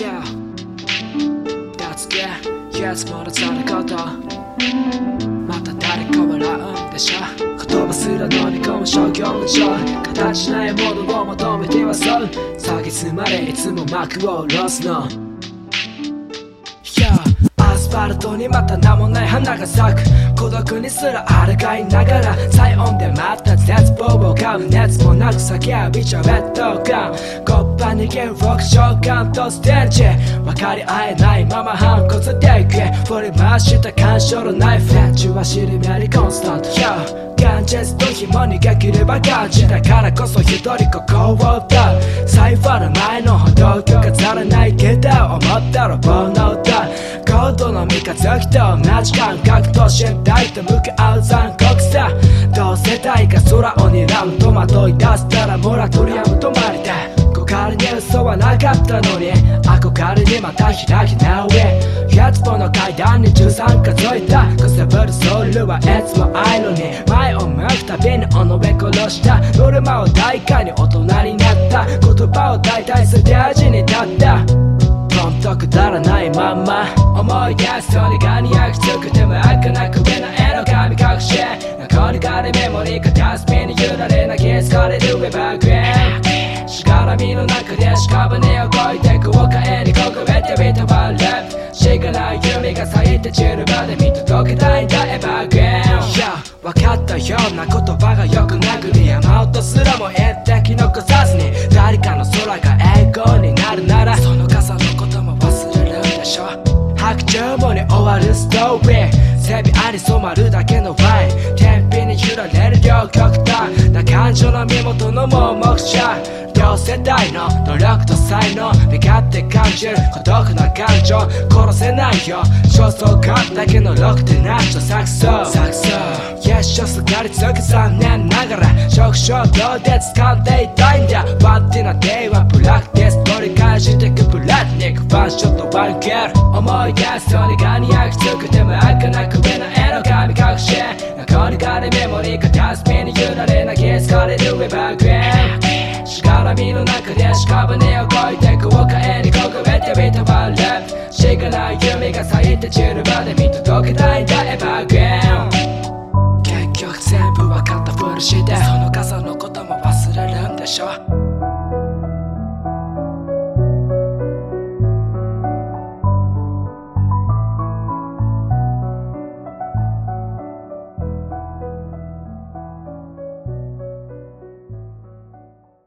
Yeah. That's good Yes ものさること。また誰か笑うんでしょ。言葉すら飲み込む商業無常。形ないものを求めてはそう。詐欺すまれいつも幕を下ろすの。スファルトにまた名もない花が咲く孤独にすら抗いながら最音でまた絶望を買う熱もなく叫びちゃベッドガンコッパ逃げ動く召喚とステージ分かり合えないまま反骨でいく振り回した干渉のナイフエッジは知りめりコンスタント。Yo ガンジェスと紐にがければ感じだからこそ一人ここを歌うサイファーの前の歩道。橋飾らないけど思ったら煩悩だ高度の三日月と同じ感覚と身体と向かう残酷さ同世代が空を睨む戸惑い出したらモラトリアム止まりだ憧れに嘘はなかったのに憧れにまた開き直り100歩の階段に13数えたくすぶるソウルはいつもアイロニー前を向くたびに尾上殺したノルマを代価に大人になった言葉を代替ステージに立ったほんとくだらないまんま。思い出すと苦に焼きつくても開かなくべな絵の紙隠し残りがりメモリー片隅に揺られな気づかれるウェバーグレーしがらみの中で屍をこいてくを帰りこくべてみたワンラップしがない夢が咲いて散るまで見届けたいんだエバーグレー分かったような言葉がよく殴り山音すらも絵的残わるストーリー。背びあに染まるだけのワイン天秤に揺られる両極端。な感情の身元の盲目者。両世代の努力と才能。身勝手感じる孤独な感情。殺せないよ。焦燥感だけのろくでなしと錯綜錯綜やっしょすがりつく残念ながら。食衝動で掴んでいたいんだ。バッティなデイはブラックで。す取り返してくブラッニックファンショットワンケル思い出すと苦に焼きつくても開かなくべな絵の紙隠し残りがりメモリー片隅に揺られな気づかれるウェバーグレーしがらみの中で屍をこいてくを帰りこくべてみたワンラップしがない夢が咲いて散るまで見届けたいんだエバーグレー結局全部分かったふりしてその傘のことも忘れるんでしょ。